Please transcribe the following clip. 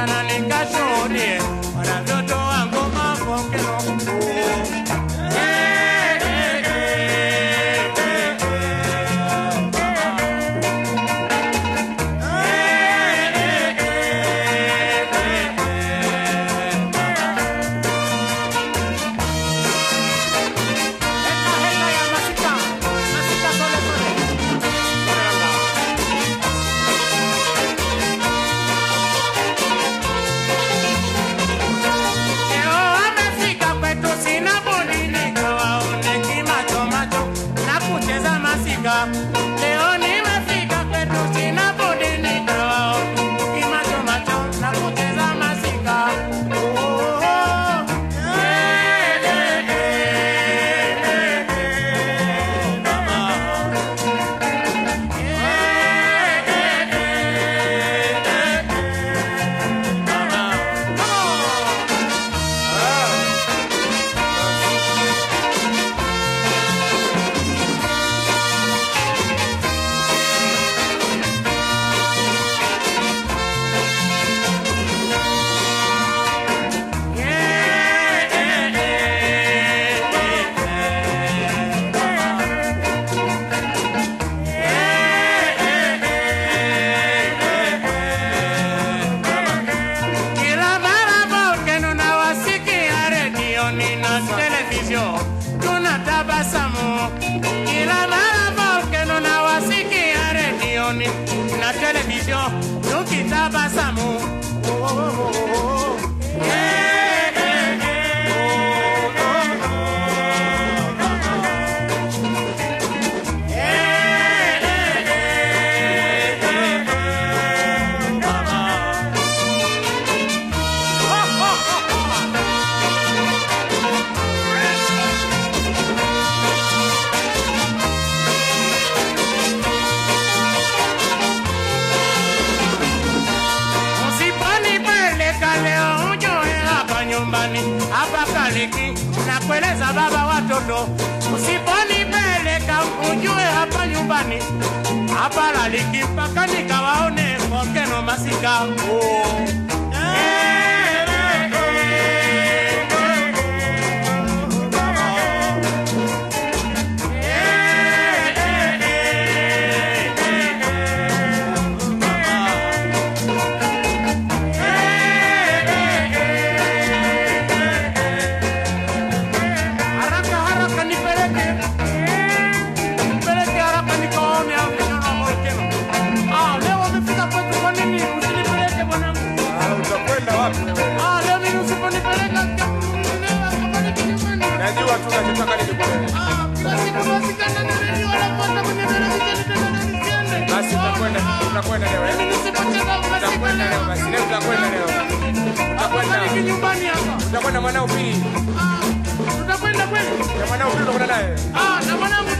Yana linga shone Cheza masica hapa Kaliki na kueleza baba watoto. Usiponipeleka ujue hapa nyumbani hapa Laliki mpaka nikawaone volkeno masika. Televisheni tena na nisiende. Basi utakwenda, utakwenda leo eh? Mimi nisipocheza basi Utakwenda leo basi, leo utakwenda leo. Utakwenda Utakwenda. nyumbani hapa. Utakwenda mwanao pili. Ah, tutakwenda kweli? Ya mwanao pili utakwenda naye. Ah, na mwanangu